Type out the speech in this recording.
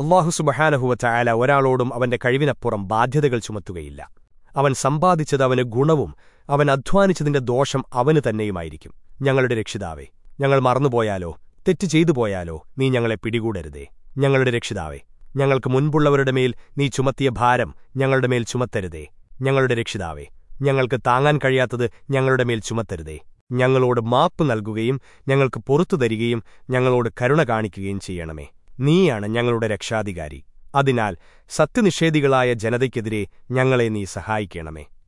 അള്ളാഹു സുബഹാനഹുവ ചായാല ഒരാളോടും അവന്റെ കഴിവിനപ്പുറം ബാധ്യതകൾ ചുമത്തുകയില്ല. അവൻ സമ്പാദിച്ചത് അവന് ഗുണവും അവൻ അധ്വാനിച്ചതിന്റെ ദോഷം അവന് തന്നെയുമായിരിക്കും. ഞങ്ങളുടെ രക്ഷിതാവേ ഞങ്ങൾ മറന്നുപോയാലോ? തെറ്റ് ചെയ്തു പോയാലോ നീ ഞങ്ങളെ പിടികൂടരുതേ. ഞങ്ങളുടെ രക്ഷിതാവേ ഞങ്ങൾക്ക് മുൻപുള്ളവരുടെ മേൽ നീ ചുമത്തിയ ഭാരം ഞങ്ങളുടെ മേൽ ചുമത്തരുതേ. ഞങ്ങളുടെ രക്ഷിതാവേ ഞങ്ങൾക്ക് താങ്ങാൻ കഴിയാത്തത് ഞങ്ങളുടെ മേൽ ചുമത്തരുതേ. ഞങ്ങളോട് മാപ്പ് നൽകുകയും ഞങ്ങൾക്ക് പുറത്തു തരികയും ഞങ്ങളോട് കരുണ കാണിക്കുകയും ചെയ്യണമേ. നീയാണ് ഞങ്ങളുടെ രക്ഷാധികാരി. അതിനാൽ സത്യനിഷേധികളായ ജനതയ്ക്കെതിരെ ഞങ്ങളെ നീ സഹായിക്കണമേ.